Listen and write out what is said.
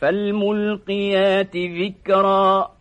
فالملقيات ذكرا